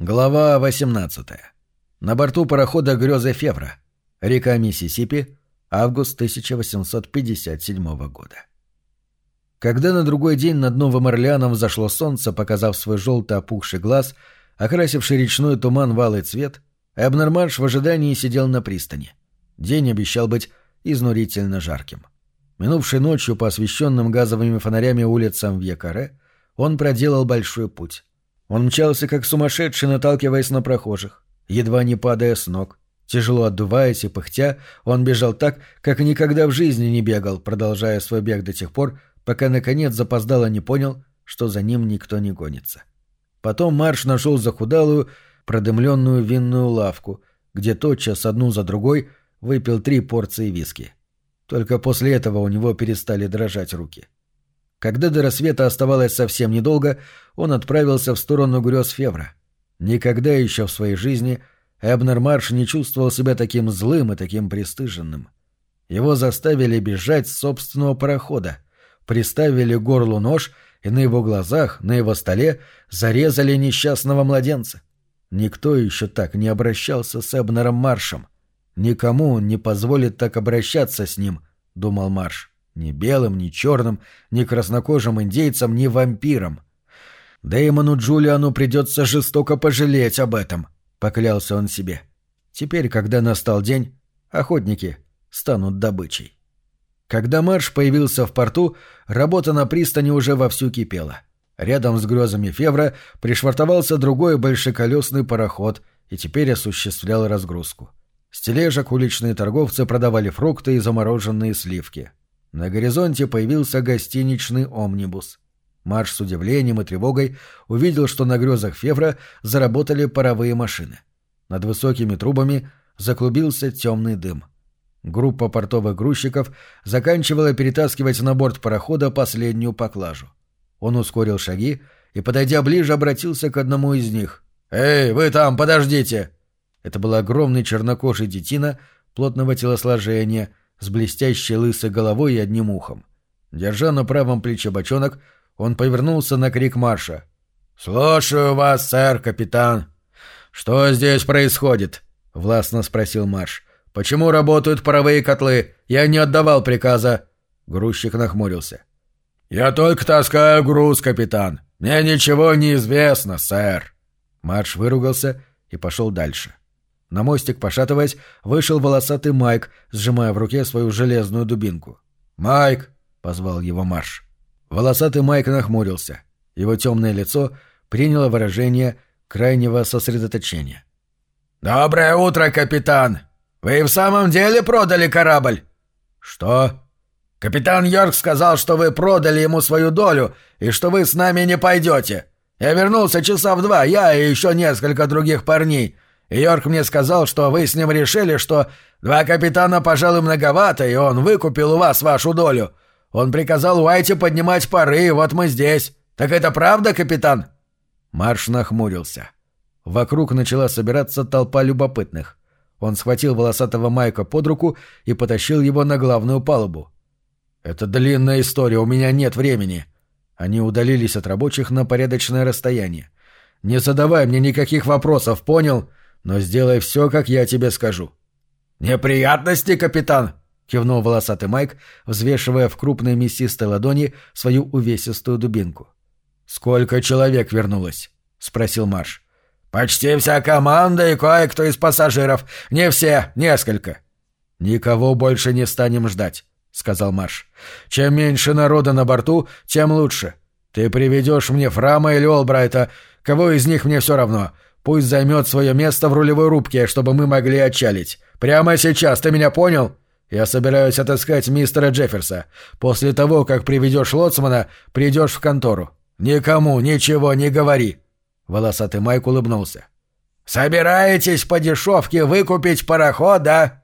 Глава 18. На борту парохода «Грёза Февра». Река Миссисипи. Август 1857 года. Когда на другой день над Новым Орлеаном взошло солнце, показав свой желто опухший глаз, окрасивший речной туман в алый цвет, Эбнер Марш в ожидании сидел на пристани. День обещал быть изнурительно жарким. Минувшей ночью по освещенным газовыми фонарями улицам в Якаре он проделал большой путь. Он мчался как сумасшедший, наталкиваясь на прохожих, едва не падая с ног. Тяжело отдуваясь и пыхтя, он бежал так, как никогда в жизни не бегал, продолжая свой бег до тех пор, пока наконец запоздало не понял, что за ним никто не гонится. Потом Марш нашел захудалую, продымленную винную лавку, где тотчас одну за другой выпил три порции виски. Только после этого у него перестали дрожать руки. — когда до рассвета оставалось совсем недолго, он отправился в сторону грез Февра. Никогда еще в своей жизни Эбнер Марш не чувствовал себя таким злым и таким пристыженным. Его заставили бежать с собственного парохода, приставили к горлу нож и на его глазах, на его столе зарезали несчастного младенца. Никто еще так не обращался с Эбнером Маршем. Никому он не позволит так обращаться с ним, — думал Марш. Ни белым, ни черным, ни краснокожим индейцам, ни вампирам. Дэймону Джулиану придется жестоко пожалеть об этом, — поклялся он себе. Теперь, когда настал день, охотники станут добычей. Когда марш появился в порту, работа на пристани уже вовсю кипела. Рядом с грезами Февра пришвартовался другой большеколесный пароход и теперь осуществлял разгрузку. С тележек уличные торговцы продавали фрукты и замороженные сливки. На горизонте появился гостиничный омнибус. Марш с удивлением и тревогой увидел, что на грезах Февра заработали паровые машины. Над высокими трубами заклубился темный дым. Группа портовых грузчиков заканчивала перетаскивать на борт парохода последнюю поклажу. Он ускорил шаги и, подойдя ближе, обратился к одному из них. «Эй, вы там, подождите!» Это был огромный чернокожий детина плотного телосложения, с блестящей лысой головой и одним ухом. Держа на правом плече бочонок, он повернулся на крик Марша. «Слушаю вас, сэр, капитан». «Что здесь происходит?» — властно спросил Марш. «Почему работают паровые котлы? Я не отдавал приказа». Грузчик нахмурился. «Я только таскаю груз, капитан. Мне ничего не известно, сэр». Марш выругался и пошел дальше. На мостик, пошатываясь, вышел волосатый Майк, сжимая в руке свою железную дубинку. «Майк!» — позвал его Марш. Волосатый Майк нахмурился. Его темное лицо приняло выражение крайнего сосредоточения. «Доброе утро, капитан! Вы в самом деле продали корабль?» «Что?» «Капитан Йорк сказал, что вы продали ему свою долю и что вы с нами не пойдете. Я вернулся часа в два, я и еще несколько других парней». Йорк мне сказал, что вы с ним решили, что два капитана, пожалуй, многовато, и он выкупил у вас вашу долю. Он приказал Уайте поднимать пары, и вот мы здесь. Так это правда, капитан?» Марш нахмурился. Вокруг начала собираться толпа любопытных. Он схватил волосатого Майка под руку и потащил его на главную палубу. «Это длинная история, у меня нет времени». Они удалились от рабочих на порядочное расстояние. «Не задавай мне никаких вопросов, понял? Но сделай все, как я тебе скажу». «Неприятности, капитан!» — кивнул волосатый Майк, взвешивая в крупной мясистой ладони свою увесистую дубинку. «Сколько человек вернулось?» — спросил Марш. «Почти вся команда и кое-кто из пассажиров. Не все, несколько». «Никого больше не станем ждать», — сказал Марш. «Чем меньше народа на борту, тем лучше. Ты приведешь мне Фрама или Олбрайта. Кого из них мне все равно. Пусть займет свое место в рулевой рубке, чтобы мы могли отчалить. Прямо сейчас, ты меня понял? Я собираюсь отыскать мистера Джефферса. После того, как приведешь лоцмана, придешь в контору. Никому ничего не говори. Волосатый Майк улыбнулся. «Собираетесь по дешевке выкупить пароход, да?»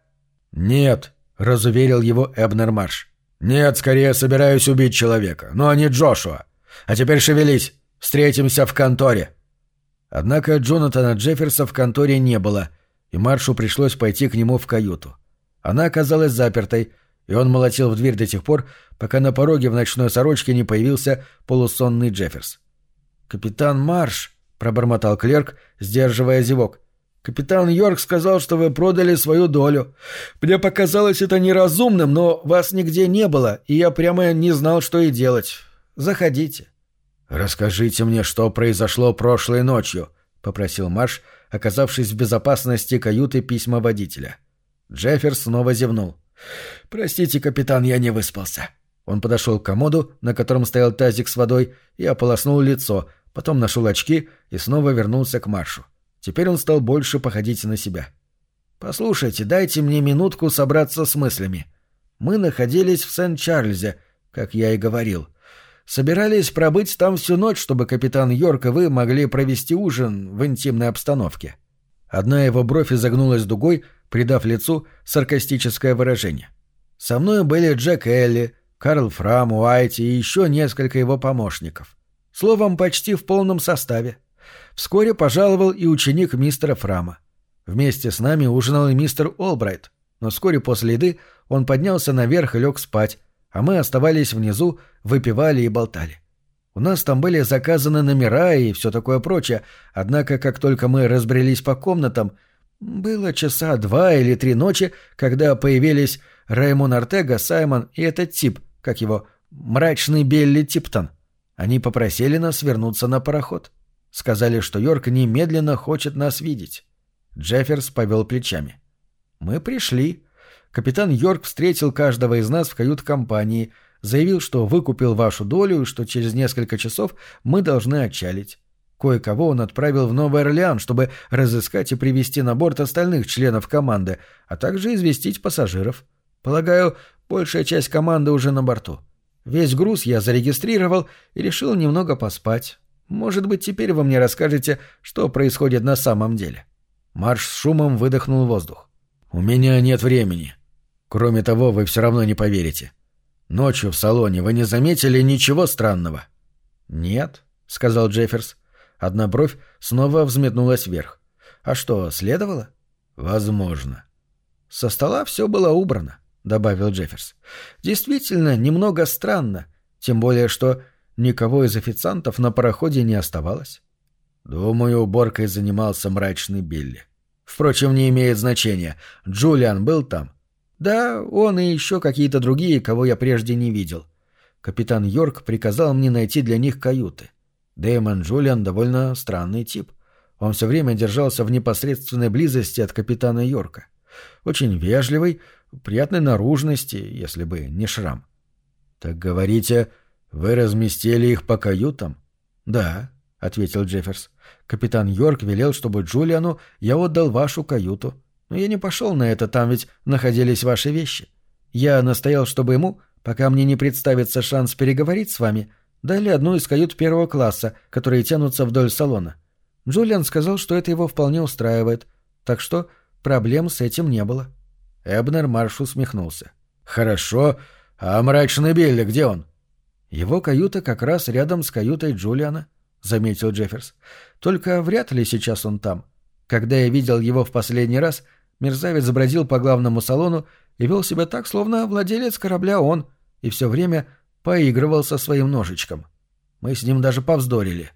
«Нет», — разуверил его Эбнер Марш. «Нет, скорее собираюсь убить человека, но не Джошуа. А теперь шевелись, встретимся в конторе». Однако Джонатана Джефферса в конторе не было, и Маршу пришлось пойти к нему в каюту. Она оказалась запертой, и он молотил в дверь до тех пор, пока на пороге в ночной сорочке не появился полусонный Джефферс. «Капитан Марш», — пробормотал клерк, сдерживая зевок. «Капитан Йорк сказал, что вы продали свою долю. Мне показалось это неразумным, но вас нигде не было, и я прямо не знал, что и делать. Заходите». «Расскажите мне, что произошло прошлой ночью», — попросил Марш, оказавшись в безопасности каюты письма водителя. Джефферс снова зевнул. «Простите, капитан, я не выспался». Он подошел к комоду, на котором стоял тазик с водой, и ополоснул лицо, потом нашел очки и снова вернулся к Маршу. Теперь он стал больше походить на себя. «Послушайте, дайте мне минутку собраться с мыслями. Мы находились в Сент-Чарльзе, как я и говорил. Собирались пробыть там всю ночь, чтобы капитан Йорк и вы могли провести ужин в интимной обстановке». Одна его бровь изогнулась дугой, придав лицу саркастическое выражение. «Со мной были Джек Элли, Карл Фрам, Уайти и еще несколько его помощников. Словом, почти в полном составе. Вскоре пожаловал и ученик мистера Фрама. Вместе с нами ужинал и мистер Олбрайт, но вскоре после еды он поднялся наверх и лег спать, а мы оставались внизу, выпивали и болтали. У нас там были заказаны номера и все такое прочее, однако как только мы разбрелись по комнатам, было часа два или три ночи, когда появились Раймон Артега, Саймон и этот тип, как его, мрачный Белли Типтон. Они попросили нас вернуться на пароход. Сказали, что Йорк немедленно хочет нас видеть. Джефферс повел плечами. Мы пришли. Капитан Йорк встретил каждого из нас в кают-компании, заявил, что выкупил вашу долю и что через несколько часов мы должны отчалить. Кое-кого он отправил в Новый Орлеан, чтобы разыскать и привести на борт остальных членов команды, а также известить пассажиров. Полагаю, большая часть команды уже на борту. Весь груз я зарегистрировал и решил немного поспать. Может быть, теперь вы мне расскажете, что происходит на самом деле. Марш с шумом выдохнул воздух. «У меня нет времени. Кроме того, вы все равно не поверите. Ночью в салоне вы не заметили ничего странного?» «Нет», — сказал Джефферс. Одна бровь снова взметнулась вверх. «А что, следовало?» «Возможно». «Со стола все было убрано», — добавил Джефферс. «Действительно, немного странно, тем более что никого из официантов на пароходе не оставалось». «Думаю, уборкой занимался мрачный Билли. Впрочем, не имеет значения. Джулиан был там?» «Да, он и еще какие-то другие, кого я прежде не видел. Капитан Йорк приказал мне найти для них каюты. Дэймон Джулиан довольно странный тип. Он все время держался в непосредственной близости от капитана Йорка. Очень вежливый, приятной наружности, если бы не шрам. — Так говорите, вы разместили их по каютам? — Да, — ответил Джефферс. — Капитан Йорк велел, чтобы Джулиану я отдал вашу каюту. Но я не пошел на это, там ведь находились ваши вещи. Я настоял, чтобы ему, пока мне не представится шанс переговорить с вами, — Дали одну из кают первого класса, которые тянутся вдоль салона. Джулиан сказал, что это его вполне устраивает, так что проблем с этим не было. Эбнер Марш усмехнулся. «Хорошо. А мрачный Билли где он?» «Его каюта как раз рядом с каютой Джулиана», — заметил Джефферс. «Только вряд ли сейчас он там. Когда я видел его в последний раз, мерзавец бродил по главному салону и вел себя так, словно владелец корабля он, и все время поигрывал со своим ножичком. Мы с ним даже повздорили.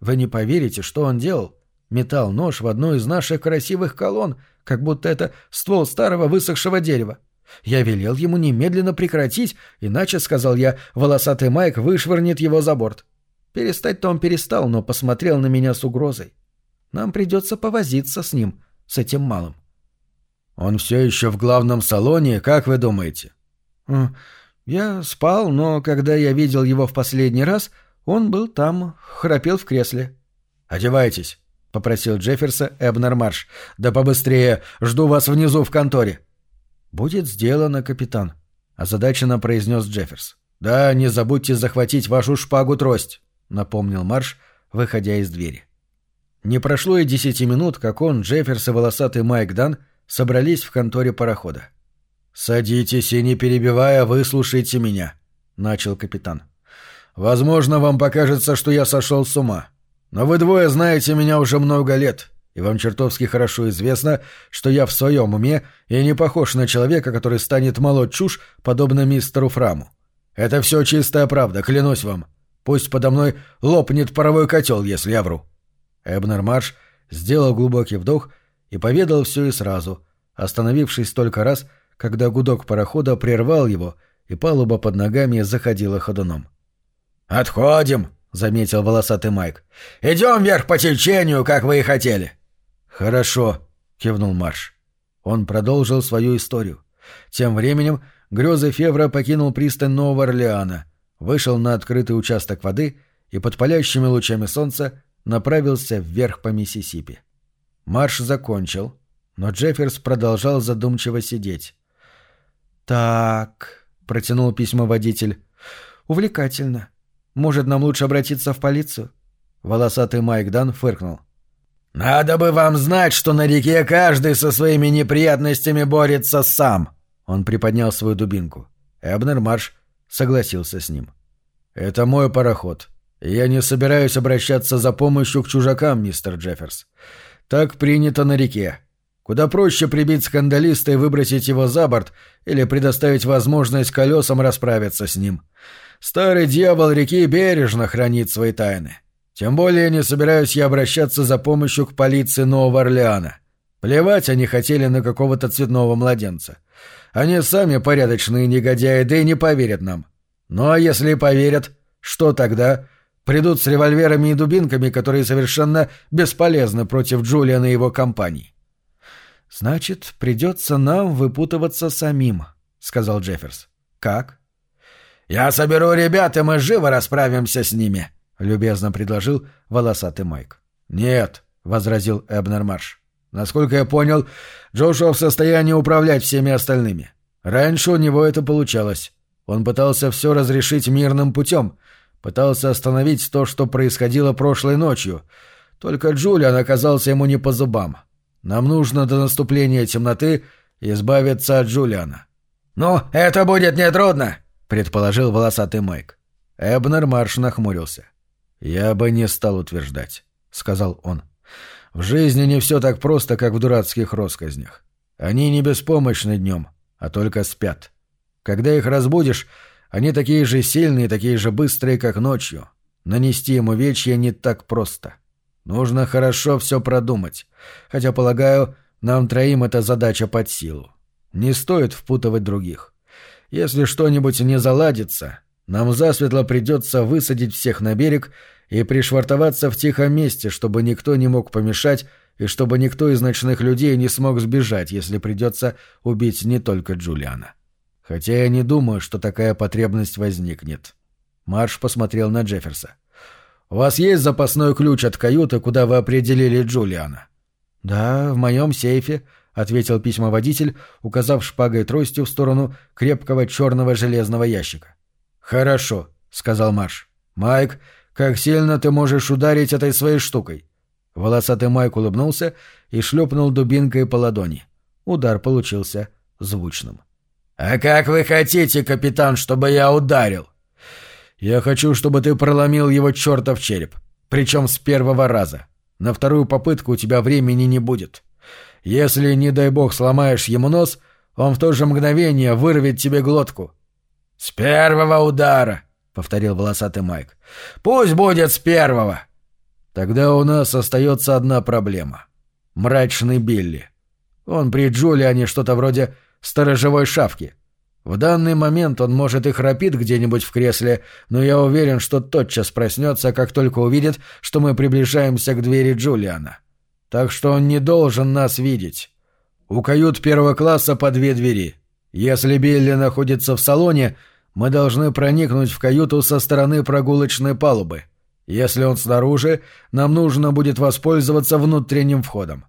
Вы не поверите, что он делал? Метал нож в одну из наших красивых колонн, как будто это ствол старого высохшего дерева. Я велел ему немедленно прекратить, иначе, сказал я, волосатый Майк вышвырнет его за борт. Перестать-то он перестал, но посмотрел на меня с угрозой. Нам придется повозиться с ним, с этим малым. Он все еще в главном салоне, как вы думаете? Я спал, но когда я видел его в последний раз, он был там, храпел в кресле. «Одевайтесь», — попросил Джефферса Эбнер Марш. «Да побыстрее, жду вас внизу в конторе». «Будет сделано, капитан», — озадаченно произнес Джефферс. «Да, не забудьте захватить вашу шпагу-трость», — напомнил Марш, выходя из двери. Не прошло и десяти минут, как он, Джефферс и волосатый Майк Дан собрались в конторе парохода. «Садитесь и, не перебивая, выслушайте меня», — начал капитан. «Возможно, вам покажется, что я сошел с ума. Но вы двое знаете меня уже много лет, и вам чертовски хорошо известно, что я в своем уме и не похож на человека, который станет молоть чушь, подобно мистеру Фраму. Это все чистая правда, клянусь вам. Пусть подо мной лопнет паровой котел, если я вру». Эбнер Марш сделал глубокий вдох и поведал все и сразу, остановившись только раз, когда гудок парохода прервал его, и палуба под ногами заходила ходуном. «Отходим!» — заметил волосатый Майк. «Идем вверх по течению, как вы и хотели». «Хорошо», — кивнул Марш. Он продолжил свою историю. Тем временем грезы Февра покинул пристань Нового Орлеана, вышел на открытый участок воды и под палящими лучами солнца направился вверх по Миссисипи. Марш закончил, но Джефферс продолжал задумчиво сидеть. «Так», — протянул письмоводитель, — «увлекательно. Может, нам лучше обратиться в полицию?» Волосатый Майк Дан фыркнул. «Надо бы вам знать, что на реке каждый со своими неприятностями борется сам!» Он приподнял свою дубинку. Эбнер Марш согласился с ним. «Это мой пароход. Я не собираюсь обращаться за помощью к чужакам, мистер Джефферс. Так принято на реке. Куда проще прибить скандалиста и выбросить его за борт или предоставить возможность колесам расправиться с ним. Старый дьявол реки бережно хранит свои тайны. Тем более не собираюсь я обращаться за помощью к полиции Нового Орлеана. Плевать они хотели на какого-то цветного младенца. Они сами порядочные негодяи, да и не поверят нам. Ну а если поверят, что тогда? Придут с револьверами и дубинками, которые совершенно бесполезны против Джулиана и его компании. «Значит, придется нам выпутываться самим», — сказал Джефферс. «Как?» «Я соберу ребят, и мы живо расправимся с ними», — любезно предложил волосатый Майк. «Нет», — возразил Эбнер Марш. «Насколько я понял, Джошуа в состоянии управлять всеми остальными. Раньше у него это получалось. Он пытался все разрешить мирным путем, пытался остановить то, что происходило прошлой ночью. Только Джулиан оказался ему не по зубам. Нам нужно до наступления темноты избавиться от Джулиана». «Ну, это будет нетрудно», — предположил волосатый Майк. Эбнер Марш нахмурился. «Я бы не стал утверждать», — сказал он. «В жизни не все так просто, как в дурацких россказнях. Они не беспомощны днем, а только спят. Когда их разбудишь, они такие же сильные, такие же быстрые, как ночью. Нанести им увечья не так просто. Нужно хорошо все продумать. Хотя, полагаю, нам троим эта задача под силу. Не стоит впутывать других. Если что-нибудь не заладится, нам засветло придется высадить всех на берег и пришвартоваться в тихом месте, чтобы никто не мог помешать и чтобы никто из ночных людей не смог сбежать, если придется убить не только Джулиана. Хотя я не думаю, что такая потребность возникнет. Марш посмотрел на Джефферса. «У вас есть запасной ключ от каюты, куда вы определили Джулиана?» «Да, в моем сейфе», — ответил письмоводитель, указав шпагой тростью в сторону крепкого черного железного ящика. «Хорошо», — сказал Марш. «Майк, как сильно ты можешь ударить этой своей штукой?» Волосатый Майк улыбнулся и шлепнул дубинкой по ладони. Удар получился звучным. «А как вы хотите, капитан, чтобы я ударил?» «Я хочу, чтобы ты проломил его чертов череп. Причем с первого раза. На вторую попытку у тебя времени не будет. Если, не дай бог, сломаешь ему нос, он в то же мгновение вырвет тебе глотку. «С первого удара», — повторил волосатый Майк. «Пусть будет с первого». Тогда у нас остается одна проблема. Мрачный Билли. Он при Джулиане что-то вроде сторожевой шавки. В данный момент он, может, и храпит где-нибудь в кресле, но я уверен, что тотчас проснется, как только увидит, что мы приближаемся к двери Джулиана. Так что он не должен нас видеть. У кают первого класса по две двери. Если Билли находится в салоне, мы должны проникнуть в каюту со стороны прогулочной палубы. Если он снаружи, нам нужно будет воспользоваться внутренним входом.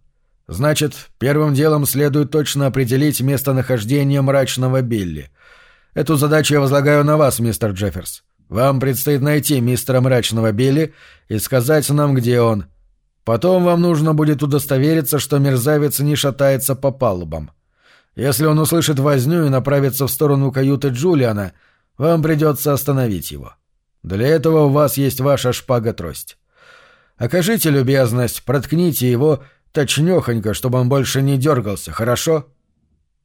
Значит, первым делом следует точно определить местонахождение мрачного Билли. Эту задачу я возлагаю на вас, мистер Джефферс. Вам предстоит найти мистера мрачного Билли и сказать нам, где он. Потом вам нужно будет удостовериться, что мерзавец не шатается по палубам. Если он услышит возню и направится в сторону каюты Джулиана — вам придется остановить его. Для этого у вас есть ваша шпага-трость. Окажите любезность, проткните его точнёхонько, чтобы он больше не дергался, хорошо?»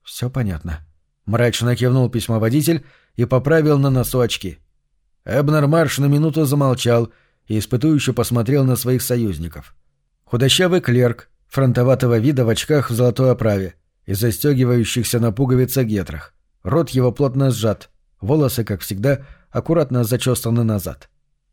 «Все понятно», — мрачно кивнул письмоводитель и поправил на носу очки. Эбнер Марш на минуту замолчал и испытующе посмотрел на своих союзников. Худощавый клерк, фронтоватого вида в очках в золотой оправе и застегивающихся на пуговицах гетрах. Рот его плотно сжат, волосы, как всегда, аккуратно зачесаны назад.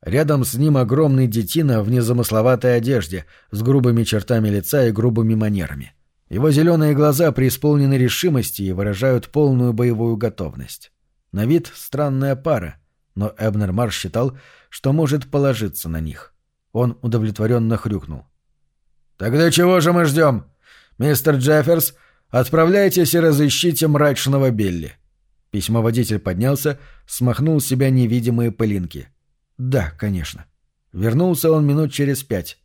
Рядом с ним огромный детина в незамысловатой одежде, с грубыми чертами лица и грубыми манерами. Его зеленые глаза преисполнены решимости и выражают полную боевую готовность. На вид странная пара, но Эбнер Марш считал, что может положиться на них. Он удовлетворенно хрюкнул. «Тогда чего же мы ждем? Мистер Джефферс, отправляйтесь и разыщите мрачного Билли». Письмоводитель поднялся, смахнул с себя невидимые пылинки. «Да, конечно». Вернулся он минут через пять.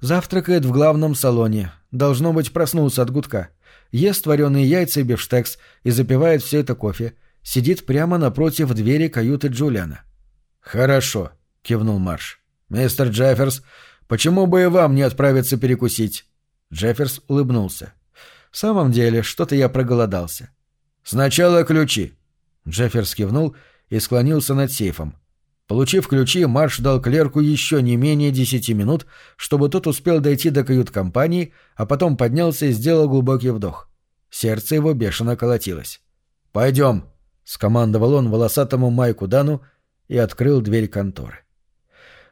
Завтракает в главном салоне. Должно быть, проснулся от гудка. Ест вареные яйца и бифштекс и запивает все это кофе. Сидит прямо напротив двери каюты Джулиана. «Хорошо», — кивнул Марш. «Мистер Джефферс, почему бы и вам не отправиться перекусить?» Джефферс улыбнулся. «В самом деле, что-то я проголодался». «Сначала ключи». Джефферс кивнул и склонился над сейфом. Получив ключи, Марш дал клерку еще не менее десяти минут, чтобы тот успел дойти до кают-компании, а потом поднялся и сделал глубокий вдох. Сердце его бешено колотилось. «Пойдем», — скомандовал он волосатому Майку Дану и открыл дверь конторы.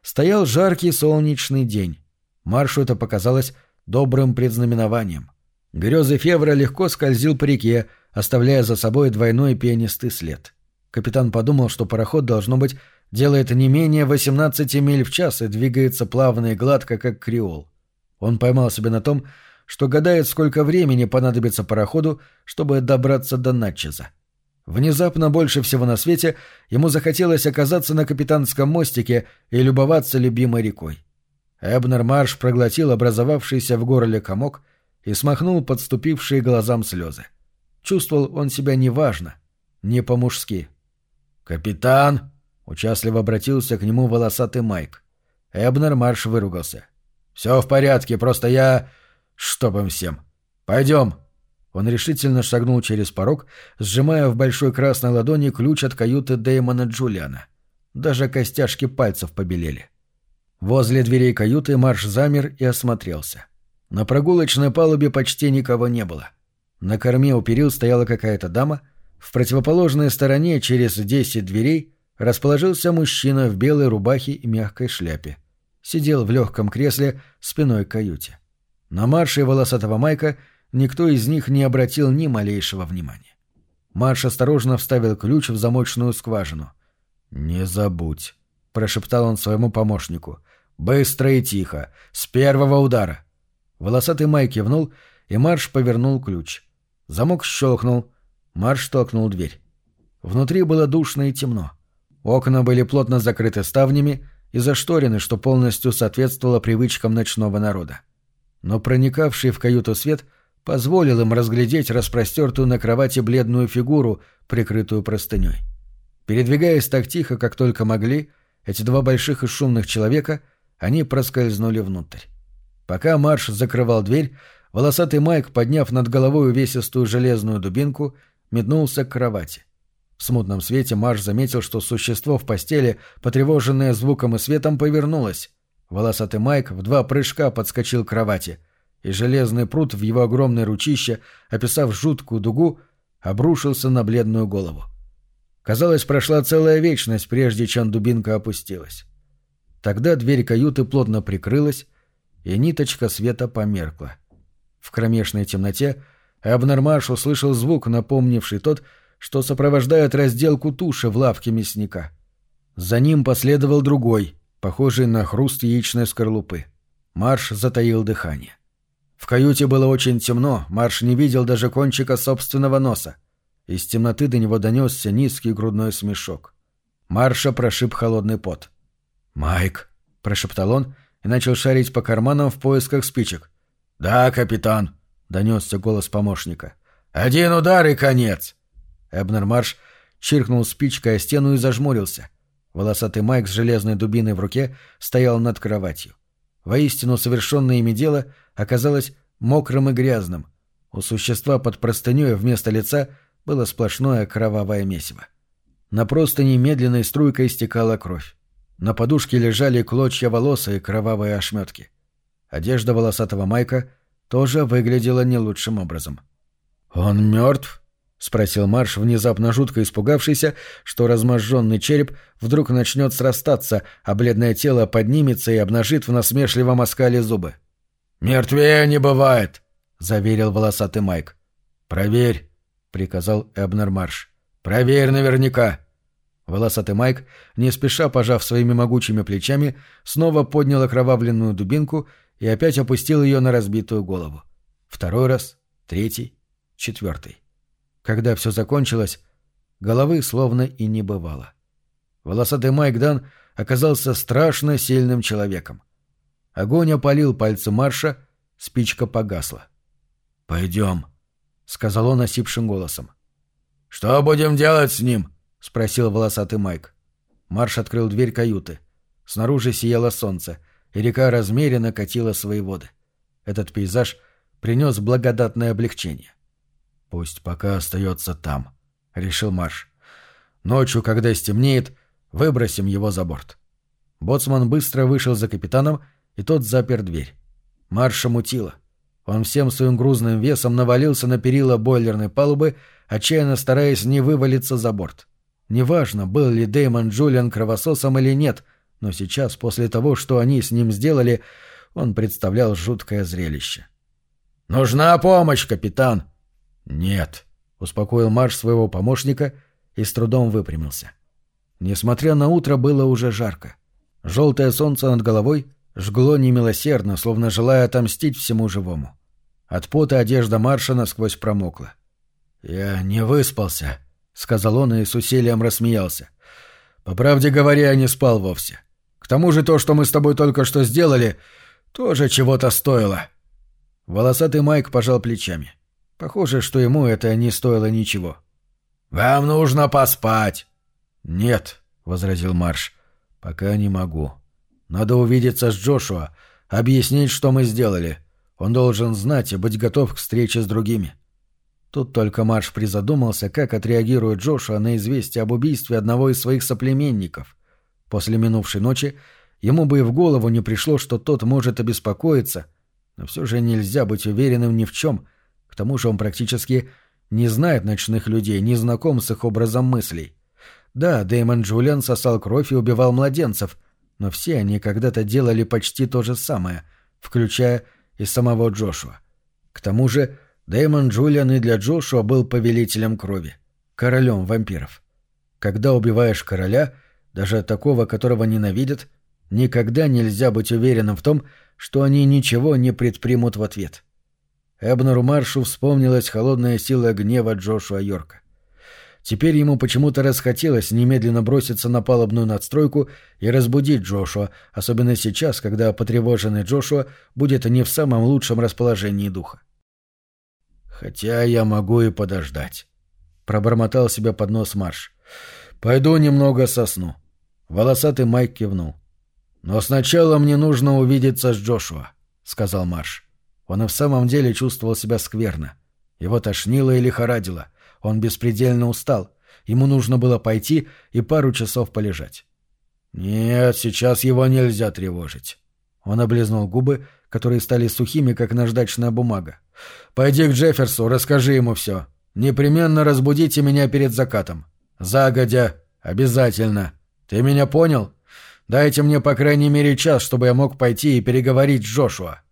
Стоял жаркий солнечный день. Маршу это показалось добрым предзнаменованием. Грезы Февра легко скользил по реке, оставляя за собой двойной пенистый след. Капитан подумал, что пароход, должно быть, делает не менее 18 миль в час и двигается плавно и гладко, как креол. Он поймал себя на том, что гадает, сколько времени понадобится пароходу, чтобы добраться до Натчеза. Внезапно больше всего на свете ему захотелось оказаться на капитанском мостике и любоваться любимой рекой. Эбнер Марш проглотил образовавшийся в горле комок и смахнул подступившие глазам слезы. Чувствовал он себя неважно, не по-мужски. «Капитан!» Участливо обратился к нему волосатый Майк. Эбнер Марш выругался. «Все в порядке, просто я... Чтоб им всем. Пойдем!» Он решительно шагнул через порог, сжимая в большой красной ладони ключ от каюты Дэймона Джулиана. Даже костяшки пальцев побелели. Возле дверей каюты Марш замер и осмотрелся. На прогулочной палубе почти никого не было. На корме у перил стояла какая-то дама, в противоположной стороне через десять дверей расположился мужчина в белой рубахе и мягкой шляпе. Сидел в легком кресле спиной к каюте. На марше волосатого майка никто из них не обратил ни малейшего внимания. Марш осторожно вставил ключ в замочную скважину. «Не забудь», — прошептал он своему помощнику. «Быстро и тихо, с первого удара». Волосатый Майк кивнул, и Марш повернул ключ. Замок щелкнул. Марш толкнул дверь. Внутри было душно и темно. Окна были плотно закрыты ставнями и зашторены, что полностью соответствовало привычкам ночного народа. Но проникавший в каюту свет позволил им разглядеть распростертую на кровати бледную фигуру, прикрытую простыней. Передвигаясь так тихо, как только могли, эти два больших и шумных человека, они проскользнули внутрь. Пока Марш закрывал дверь, волосатый Майк, подняв над головой увесистую железную дубинку, метнулся к кровати. В смутном свете Марш заметил, что существо в постели, потревоженное звуком и светом, повернулось. Волосатый Майк в два прыжка подскочил к кровати, и железный пруд в его огромное ручище, описав жуткую дугу, обрушился на бледную голову. Казалось, прошла целая вечность, прежде чем дубинка опустилась. Тогда дверь каюты плотно прикрылась, и ниточка света померкла. В кромешной темноте Эбнер Марш услышал звук, напомнивший тот, что сопровождает разделку туши в лавке мясника. За ним последовал другой, похожий на хруст яичной скорлупы. Марш затаил дыхание. В каюте было очень темно, Марш не видел даже кончика собственного носа. Из темноты до него донесся низкий грудной смешок. Марша прошиб холодный пот. «Майк», — прошептал он и начал шарить по карманам в поисках спичек. «Да, капитан», — донесся голос помощника. «Один удар и конец!» Эбнер Марш чиркнул спичкой о стену и зажмурился. Волосатый Майк с железной дубиной в руке стоял над кроватью. Воистину совершенное ими дело оказалось мокрым и грязным. У существа под простыней вместо лица было сплошное кровавое месиво. На простыне медленной струйкой стекала кровь. На подушке лежали клочья волоса и кровавые ошметки. Одежда волосатого Майка тоже выглядела не лучшим образом. «Он мертв?» — спросил Марш, внезапно жутко испугавшийся, что разможженный череп вдруг начнет срастаться, а бледное тело поднимется и обнажит в насмешливом оскале зубы. «Мертвее не бывает», — заверил волосатый Майк. «Проверь», — приказал Эбнер Марш. «Проверь наверняка». Волосатый Майк, не спеша пожав своими могучими плечами, снова поднял окровавленную дубинку и опять опустил ее на разбитую голову. Второй раз, третий, четвертый. Когда все закончилось, головы словно и не бывало. Волосатый Майк Дан оказался страшно сильным человеком. Огонь опалил пальцы Марша, спичка погасла. «Пойдем», — сказал он осипшим голосом. «Что будем делать с ним?» — спросил волосатый Майк. Марш открыл дверь каюты. Снаружи сияло солнце, и река размеренно катила свои воды. Этот пейзаж принес благодатное облегчение. «Пусть пока остается там», — решил Марш. «Ночью, когда стемнеет, выбросим его за борт». Боцман быстро вышел за капитаном, и тот запер дверь. Марша мутило. Он всем своим грузным весом навалился на перила бойлерной палубы, отчаянно стараясь не вывалиться за борт. Неважно, был ли Дэймон Джулиан кровососом или нет, но сейчас, после того, что они с ним сделали, он представлял жуткое зрелище. «Нужна помощь, капитан!» «Нет», — успокоил Марш своего помощника и с трудом выпрямился. Несмотря на утро, было уже жарко. Желтое солнце над головой жгло немилосердно, словно желая отомстить всему живому. От пота одежда Марша насквозь промокла. «Я не выспался», — сказал он и с усилием рассмеялся. «По правде говоря, я не спал вовсе. К тому же то, что мы с тобой только что сделали, тоже чего-то стоило». Волосатый Майк пожал плечами. Похоже, что ему это не стоило ничего. «Вам нужно поспать!» «Нет», — возразил Марш, — «пока не могу. Надо увидеться с Джошуа, объяснить, что мы сделали. Он должен знать и быть готов к встрече с другими». Тут только Марш призадумался, как отреагирует Джошуа на известие об убийстве одного из своих соплеменников. После минувшей ночи ему бы и в голову не пришло, что тот может обеспокоиться, но все же нельзя быть уверенным ни в чем — тому же он практически не знает ночных людей, не знаком с их образом мыслей. Да, Дэймон Джулиан сосал кровь и убивал младенцев, но все они когда-то делали почти то же самое, включая и самого Джошуа. К тому же Дэймон Джулиан и для Джошуа был повелителем крови, королем вампиров. Когда убиваешь короля, даже такого, которого ненавидят, никогда нельзя быть уверенным в том, что они ничего не предпримут в ответ. — Эбнеру Маршу вспомнилась холодная сила гнева Джошуа Йорка. Теперь ему почему-то расхотелось немедленно броситься на палубную надстройку и разбудить Джошуа, особенно сейчас, когда потревоженный Джошуа будет не в самом лучшем расположении духа. «Хотя я могу и подождать», — пробормотал себе под нос Марш. «Пойду немного сосну». Волосатый Майк кивнул. «Но сначала мне нужно увидеться с Джошуа», — сказал Марш. Он и в самом деле чувствовал себя скверно. Его тошнило и лихорадило. Он беспредельно устал. Ему нужно было пойти и пару часов полежать. «Нет, сейчас его нельзя тревожить». Он облизнул губы, которые стали сухими, как наждачная бумага. «Пойди к Джефферсу, расскажи ему все. Непременно разбудите меня перед закатом. Загодя. Обязательно. Ты меня понял? Дайте мне по крайней мере час, чтобы я мог пойти и переговорить с Джошуа.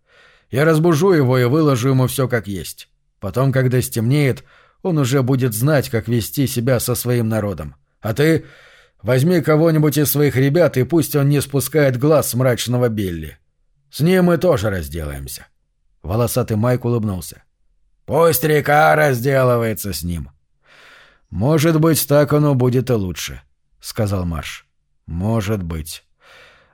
Я разбужу его и выложу ему все как есть. Потом, когда стемнеет, он уже будет знать, как вести себя со своим народом. А ты возьми кого-нибудь из своих ребят, и пусть он не спускает глаз с мрачного Билли. С ним мы тоже разделаемся». Волосатый Майк улыбнулся. «Пусть река разделывается с ним». «Может быть, так оно будет и лучше», — сказал Марш. «Может быть.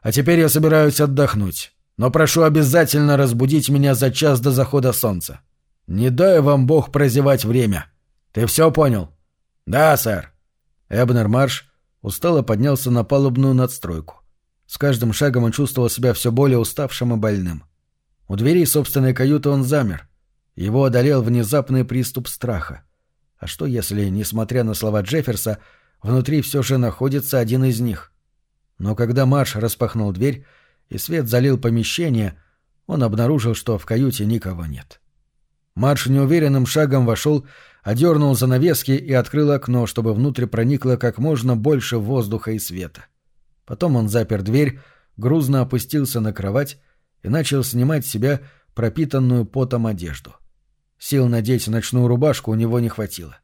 А теперь я собираюсь отдохнуть но прошу обязательно разбудить меня за час до захода солнца. Не дай вам Бог прозевать время. Ты все понял? Да, сэр. Эбнер Марш устало поднялся на палубную надстройку. С каждым шагом он чувствовал себя все более уставшим и больным. У дверей собственной каюты он замер. Его одолел внезапный приступ страха. А что если, несмотря на слова Джефферса, внутри все же находится один из них? Но когда Марш распахнул дверь, и свет залил помещение, он обнаружил, что в каюте никого нет. Марш неуверенным шагом вошел, одернул занавески и открыл окно, чтобы внутрь проникло как можно больше воздуха и света. Потом он запер дверь, грузно опустился на кровать и начал снимать с себя пропитанную потом одежду. Сил надеть ночную рубашку у него не хватило.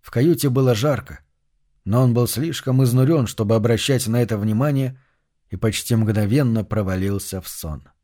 В каюте было жарко, но он был слишком изнурен, чтобы обращать на это внимание, и почти мгновенно провалился в сон. —